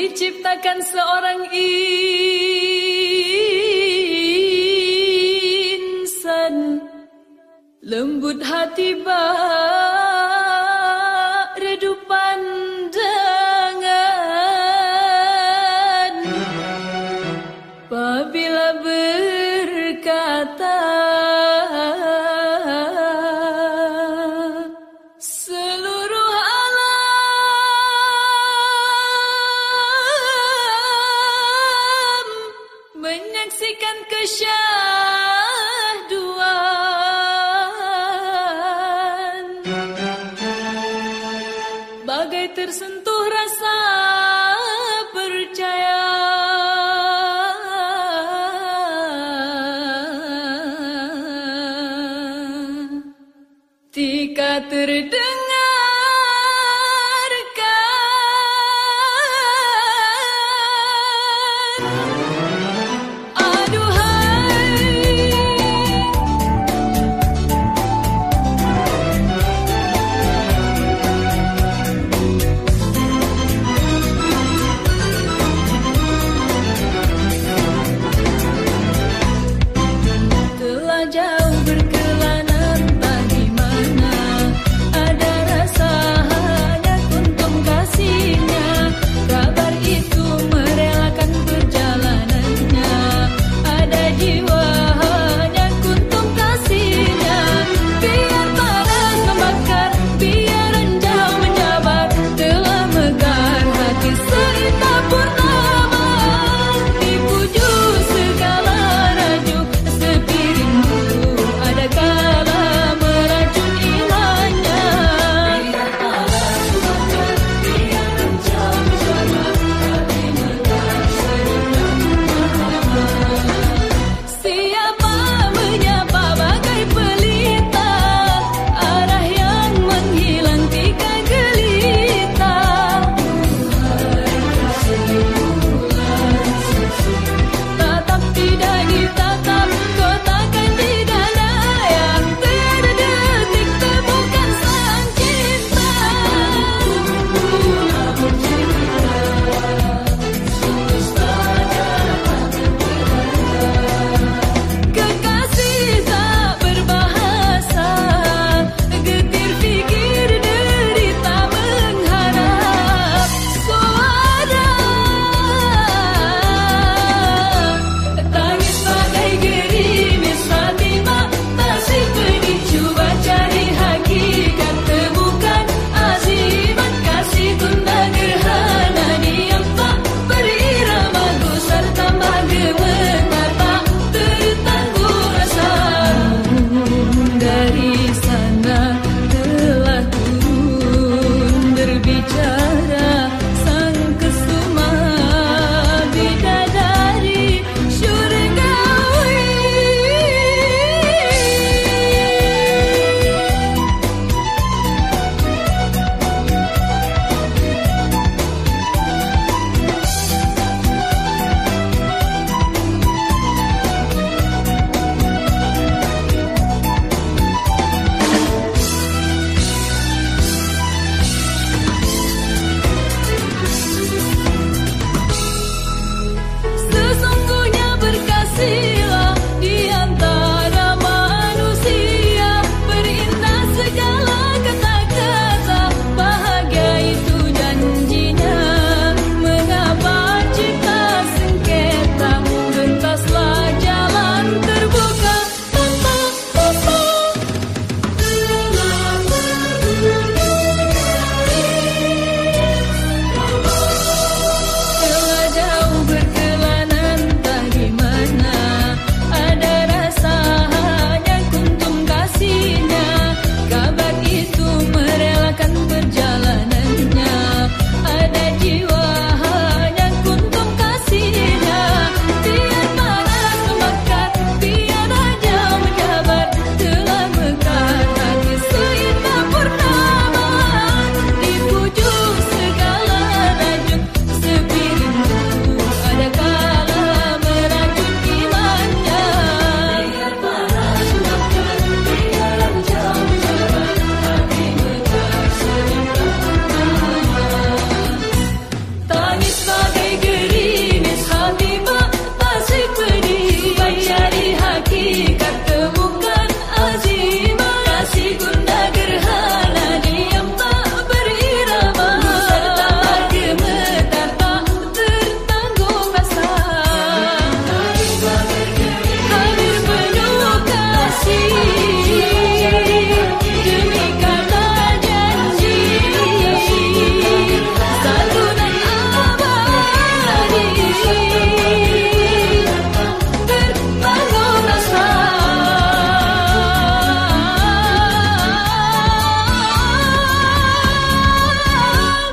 diciptakan seorang insan. Lembut hati bak Terdengarkan Aduhai jauh berkata